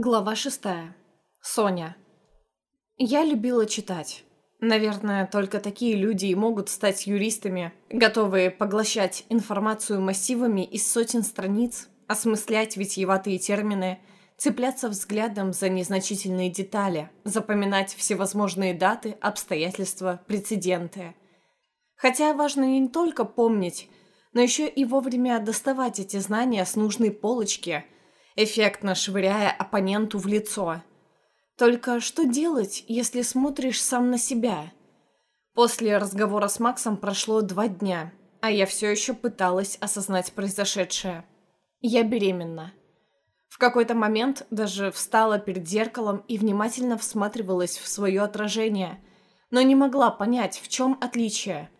Глава шестая. Соня. Я любила читать. Наверное, только такие люди и могут стать юристами, готовые поглощать информацию массивами из сотен страниц, осмыслять витиеватые термины, цепляться взглядом за незначительные детали, запоминать всевозможные даты, обстоятельства, прецеденты. Хотя важно не только помнить, но еще и вовремя доставать эти знания с нужной полочки – эффектно швыряя оппоненту в лицо. Только что делать, если смотришь сам на себя? После разговора с Максом прошло два дня, а я все еще пыталась осознать произошедшее. Я беременна. В какой-то момент даже встала перед зеркалом и внимательно всматривалась в свое отражение, но не могла понять, в чем отличие.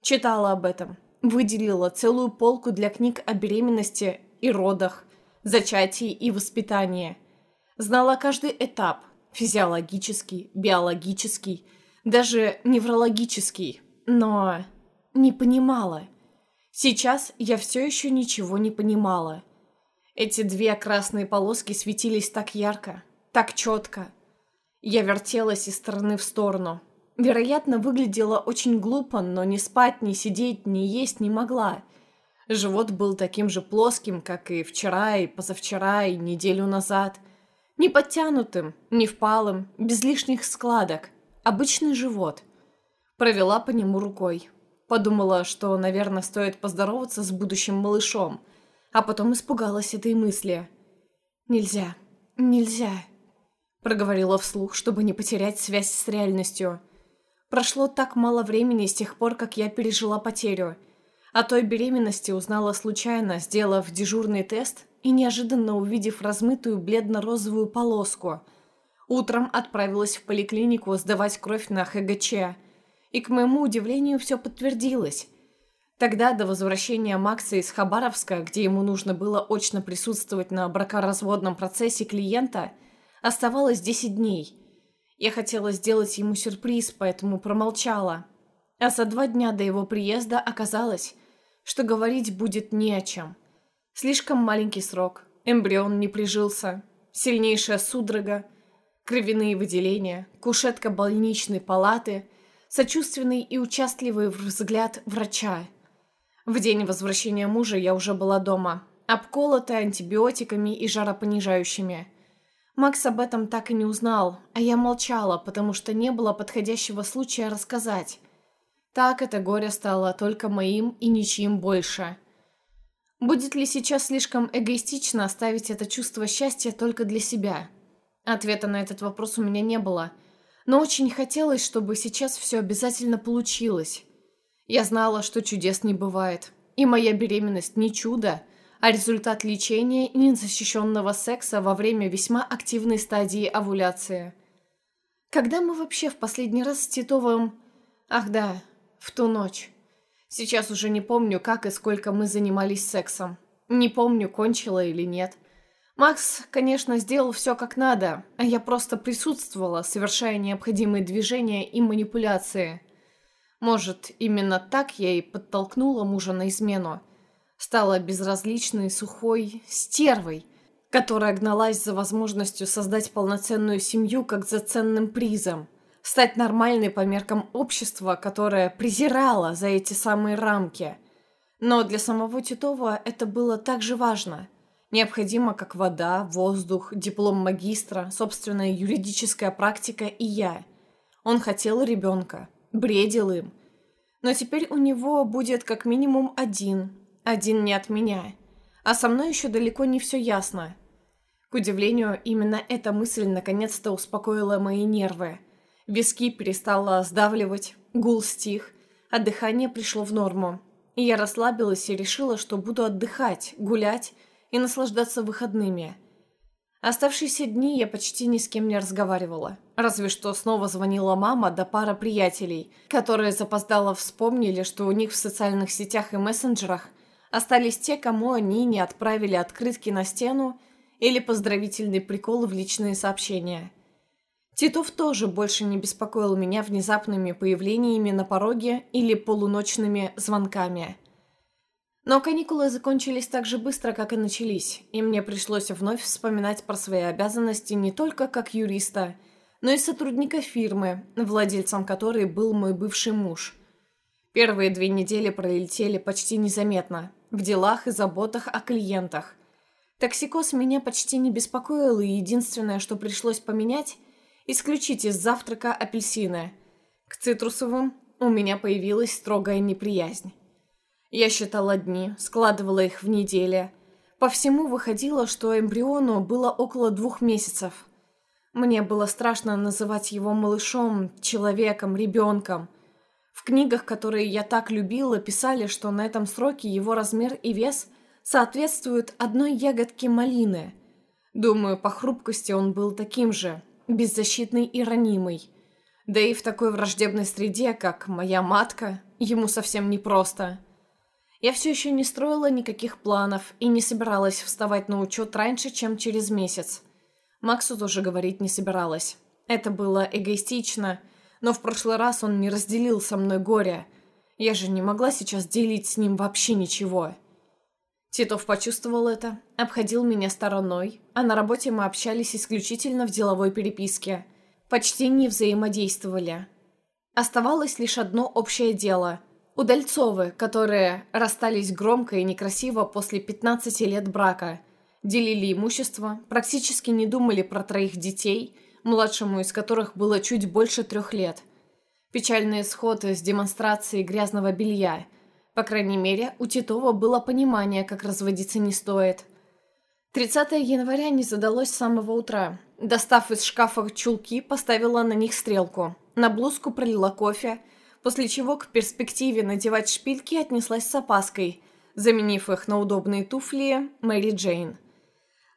Читала об этом, выделила целую полку для книг о беременности и родах, зачатии и воспитании. Знала каждый этап – физиологический, биологический, даже неврологический, но не понимала. Сейчас я все еще ничего не понимала. Эти две красные полоски светились так ярко, так четко. Я вертелась из стороны в сторону. Вероятно, выглядела очень глупо, но ни спать, ни сидеть, ни есть не могла – Живот был таким же плоским, как и вчера, и позавчера, и неделю назад. Не подтянутым, не впалым, без лишних складок. Обычный живот. Провела по нему рукой. Подумала, что, наверное, стоит поздороваться с будущим малышом. А потом испугалась этой мысли. «Нельзя, нельзя», — проговорила вслух, чтобы не потерять связь с реальностью. Прошло так мало времени с тех пор, как я пережила потерю — о той беременности узнала случайно, сделав дежурный тест и неожиданно увидев размытую бледно-розовую полоску. Утром отправилась в поликлинику сдавать кровь на ХГЧ. И, к моему удивлению, все подтвердилось. Тогда, до возвращения Макса из Хабаровска, где ему нужно было очно присутствовать на бракоразводном процессе клиента, оставалось 10 дней. Я хотела сделать ему сюрприз, поэтому промолчала. А за два дня до его приезда оказалось, что говорить будет не о чем. Слишком маленький срок, эмбрион не прижился, сильнейшая судорога, кровяные выделения, кушетка больничной палаты, сочувственный и участливый взгляд врача. В день возвращения мужа я уже была дома, обколотая антибиотиками и жаропонижающими. Макс об этом так и не узнал, а я молчала, потому что не было подходящего случая рассказать. Так это горе стало только моим и ничьим больше. Будет ли сейчас слишком эгоистично оставить это чувство счастья только для себя? Ответа на этот вопрос у меня не было. Но очень хотелось, чтобы сейчас все обязательно получилось. Я знала, что чудес не бывает. И моя беременность не чудо, а результат лечения и незащищенного секса во время весьма активной стадии овуляции. Когда мы вообще в последний раз с Титовым... Ах да, в ту ночь. Сейчас уже не помню, как и сколько мы занимались сексом. Не помню, кончила или нет. Макс, конечно, сделал все как надо, а я просто присутствовала, совершая необходимые движения и манипуляции. Может, именно так я и подтолкнула мужа на измену. Стала безразличной, сухой, стервой, которая гналась за возможностью создать полноценную семью как за ценным призом – стать нормальной по меркам общества, которое презирало за эти самые рамки. Но для самого Титова это было так же важно. Необходимо как вода, воздух, диплом магистра, собственная юридическая практика и я. Он хотел ребенка, бредил им. Но теперь у него будет как минимум один, один не от меня. А со мной еще далеко не все ясно. К удивлению, именно эта мысль наконец-то успокоила мои нервы. Виски перестало сдавливать, гул стих, а дыхание пришло в норму. И я расслабилась и решила, что буду отдыхать, гулять и наслаждаться выходными. Оставшиеся дни я почти ни с кем не разговаривала. Разве что снова звонила мама да пара приятелей, которые запоздало вспомнили, что у них в социальных сетях и мессенджерах остались те, кому они не отправили открытки на стену или поздравительные приколы в личные сообщения. Титов тоже больше не беспокоил меня внезапными появлениями на пороге или полуночными звонками. Но каникулы закончились так же быстро, как и начались, и мне пришлось вновь вспоминать про свои обязанности не только как юриста, но и сотрудника фирмы, владельцем которой был мой бывший муж. Первые две недели пролетели почти незаметно, в делах и заботах о клиентах. Токсикоз меня почти не беспокоил, и единственное, что пришлось поменять – исключить из завтрака апельсины. К цитрусовым у меня появилась строгая неприязнь. Я считала дни, складывала их в недели. По всему выходило, что эмбриону было около двух месяцев. Мне было страшно называть его малышом, человеком, ребенком. В книгах, которые я так любила, писали, что на этом сроке его размер и вес соответствуют одной ягодке малины. Думаю, по хрупкости он был таким же, беззащитный и ранимый. Да и в такой враждебной среде, как моя матка, ему совсем непросто. Я все еще не строила никаких планов и не собиралась вставать на учет раньше, чем через месяц. Максу тоже говорить не собиралась. Это было эгоистично, но в прошлый раз он не разделил со мной горе. Я же не могла сейчас делить с ним вообще ничего. Титов почувствовал это, обходил меня стороной, а на работе мы общались исключительно в деловой переписке. Почти не взаимодействовали. Оставалось лишь одно общее дело – Удальцовы, которые расстались громко и некрасиво после 15 лет брака, делили имущество, практически не думали про троих детей, младшему из которых было чуть больше трех лет. Печальный исход с демонстрацией грязного белья. По крайней мере, у Титова было понимание, как разводиться не стоит. 30 января не задалось с самого утра. Достав из шкафа чулки, поставила на них стрелку. На блузку пролила кофе – после чего к перспективе надевать шпильки отнеслась с опаской, заменив их на удобные туфли Мэри Джейн.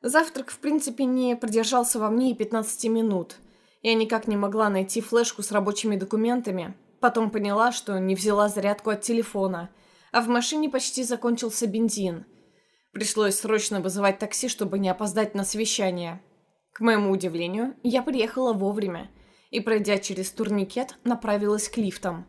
Завтрак, в принципе, не продержался во мне и 15 минут. Я никак не могла найти флешку с рабочими документами. Потом поняла, что не взяла зарядку от телефона, а в машине почти закончился бензин. Пришлось срочно вызывать такси, чтобы не опоздать на совещание. К моему удивлению, я приехала вовремя и, пройдя через турникет, направилась к лифтам.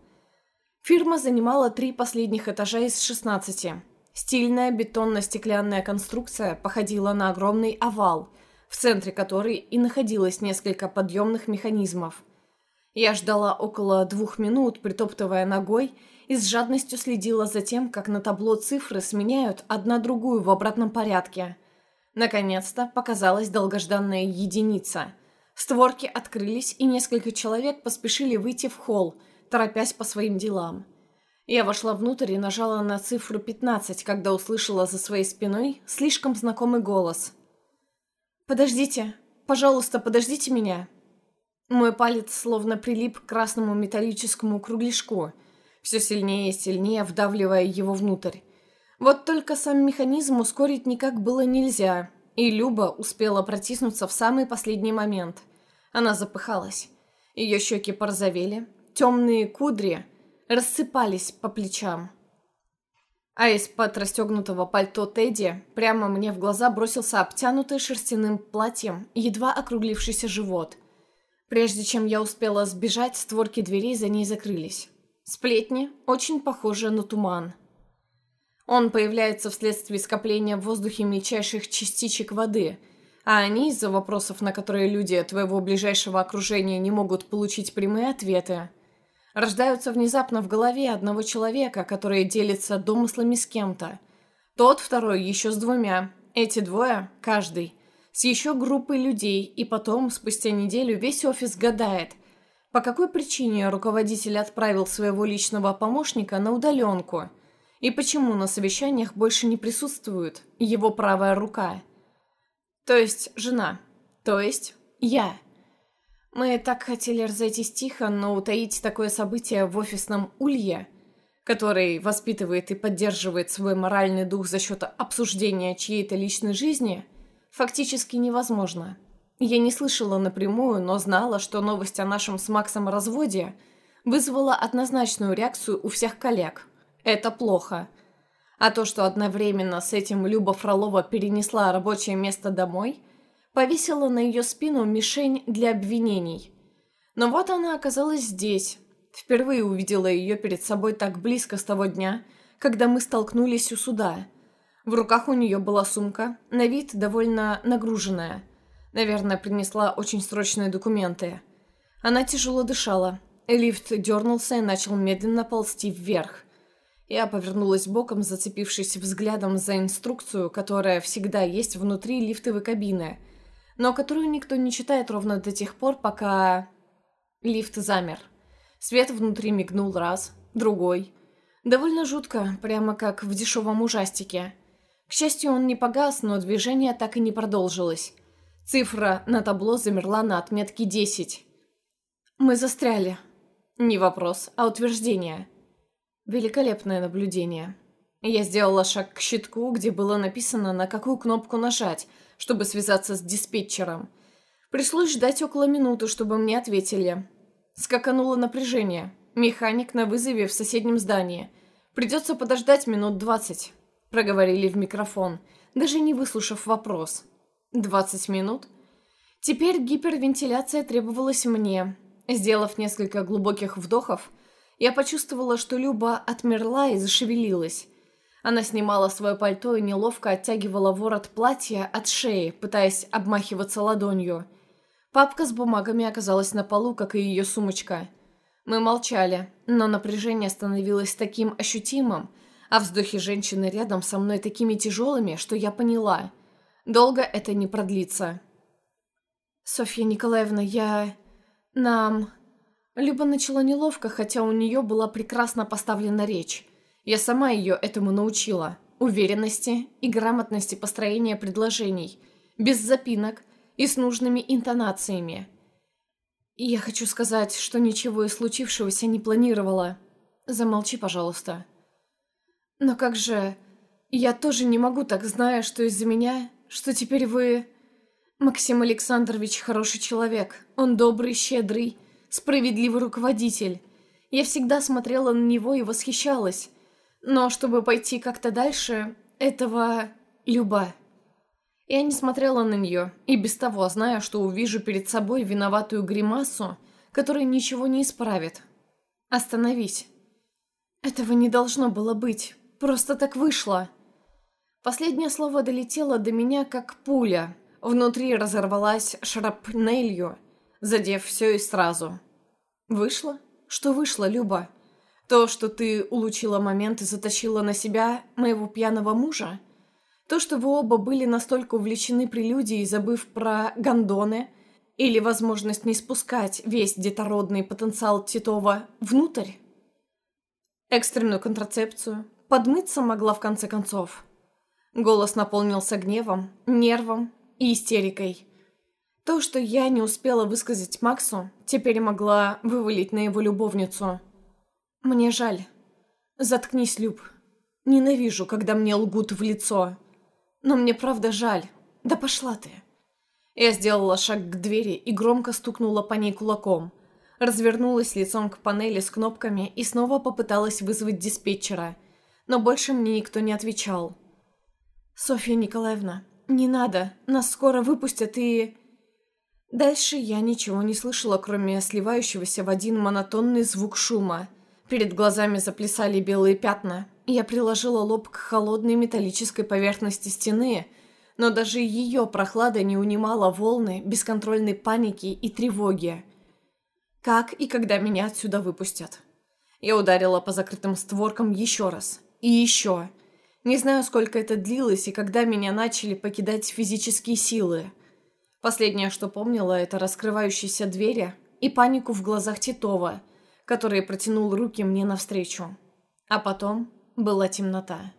Фирма занимала три последних этажа из 16. Стильная бетонно-стеклянная конструкция походила на огромный овал, в центре которой и находилось несколько подъемных механизмов. Я ждала около двух минут, притоптывая ногой, и с жадностью следила за тем, как на табло цифры сменяют одна другую в обратном порядке. Наконец-то показалась долгожданная единица. Створки открылись, и несколько человек поспешили выйти в холл, торопясь по своим делам. Я вошла внутрь и нажала на цифру 15, когда услышала за своей спиной слишком знакомый голос. «Подождите! Пожалуйста, подождите меня!» Мой палец словно прилип к красному металлическому кругляшку, все сильнее и сильнее вдавливая его внутрь. Вот только сам механизм ускорить никак было нельзя, и Люба успела протиснуться в самый последний момент. Она запыхалась. Ее щеки порозовели, темные кудри рассыпались по плечам. А из-под расстегнутого пальто Тедди прямо мне в глаза бросился обтянутый шерстяным платьем едва округлившийся живот. Прежде чем я успела сбежать, створки дверей за ней закрылись. Сплетни очень похожи на туман. Он появляется вследствие скопления в воздухе мельчайших частичек воды, а они, из-за вопросов, на которые люди твоего ближайшего окружения не могут получить прямые ответы – рождаются внезапно в голове одного человека, который делится домыслами с кем-то. Тот второй еще с двумя. Эти двое, каждый, с еще группой людей, и потом, спустя неделю, весь офис гадает, по какой причине руководитель отправил своего личного помощника на удаленку, и почему на совещаниях больше не присутствует его правая рука. То есть жена. То есть я. Мы так хотели разойтись тихо, но утаить такое событие в офисном улье, который воспитывает и поддерживает свой моральный дух за счет обсуждения чьей-то личной жизни, фактически невозможно. Я не слышала напрямую, но знала, что новость о нашем с Максом разводе вызвала однозначную реакцию у всех коллег. Это плохо. А то, что одновременно с этим Люба Фролова перенесла рабочее место домой – повесила на ее спину мишень для обвинений. Но вот она оказалась здесь. Впервые увидела ее перед собой так близко с того дня, когда мы столкнулись у суда. В руках у нее была сумка, на вид довольно нагруженная. Наверное, принесла очень срочные документы. Она тяжело дышала. Лифт дернулся и начал медленно ползти вверх. Я повернулась боком, зацепившись взглядом за инструкцию, которая всегда есть внутри лифтовой кабины, но которую никто не читает ровно до тех пор, пока... Лифт замер. Свет внутри мигнул раз, другой. Довольно жутко, прямо как в дешевом ужастике. К счастью, он не погас, но движение так и не продолжилось. Цифра на табло замерла на отметке 10. Мы застряли. Не вопрос, а утверждение. Великолепное наблюдение. Я сделала шаг к щитку, где было написано, на какую кнопку нажать, чтобы связаться с диспетчером. Пришлось ждать около минуты, чтобы мне ответили. Скакануло напряжение. Механик на вызове в соседнем здании. Придется подождать минут двадцать. Проговорили в микрофон, даже не выслушав вопрос. Двадцать минут? Теперь гипервентиляция требовалась мне. Сделав несколько глубоких вдохов, я почувствовала, что Люба отмерла и зашевелилась. Она снимала свое пальто и неловко оттягивала ворот платья от шеи, пытаясь обмахиваться ладонью. Папка с бумагами оказалась на полу, как и ее сумочка. Мы молчали, но напряжение становилось таким ощутимым, а вздохи женщины рядом со мной такими тяжелыми, что я поняла. Долго это не продлится. «Софья Николаевна, я... нам...» Люба начала неловко, хотя у нее была прекрасно поставлена речь. Я сама ее этому научила. Уверенности и грамотности построения предложений. Без запинок и с нужными интонациями. И я хочу сказать, что ничего из случившегося не планировала. Замолчи, пожалуйста. Но как же... Я тоже не могу так, зная, что из-за меня... Что теперь вы... Максим Александрович хороший человек. Он добрый, щедрый справедливый руководитель. Я всегда смотрела на него и восхищалась. Но чтобы пойти как-то дальше, этого... Люба. Я не смотрела на нее, и без того, зная, что увижу перед собой виноватую гримасу, которая ничего не исправит. Остановись. Этого не должно было быть. Просто так вышло. Последнее слово долетело до меня, как пуля. Внутри разорвалась шрапнелью, задев все и сразу. «Вышло? Что вышло, Люба? То, что ты улучила момент и затащила на себя моего пьяного мужа? То, что вы оба были настолько увлечены прелюдией, забыв про гондоны, или возможность не спускать весь детородный потенциал Титова внутрь? Экстренную контрацепцию? Подмыться могла в конце концов?» Голос наполнился гневом, нервом и истерикой. То, что я не успела высказать Максу, теперь могла вывалить на его любовницу. Мне жаль. Заткнись, Люб. Ненавижу, когда мне лгут в лицо. Но мне правда жаль. Да пошла ты. Я сделала шаг к двери и громко стукнула по ней кулаком. Развернулась лицом к панели с кнопками и снова попыталась вызвать диспетчера. Но больше мне никто не отвечал. «Софья Николаевна, не надо. Нас скоро выпустят и...» Дальше я ничего не слышала, кроме сливающегося в один монотонный звук шума. Перед глазами заплясали белые пятна. Я приложила лоб к холодной металлической поверхности стены, но даже ее прохлада не унимала волны бесконтрольной паники и тревоги. Как и когда меня отсюда выпустят? Я ударила по закрытым створкам еще раз. И еще. Не знаю, сколько это длилось и когда меня начали покидать физические силы. Последнее, что помнила, это раскрывающиеся двери и панику в глазах Титова, который протянул руки мне навстречу. А потом была темнота.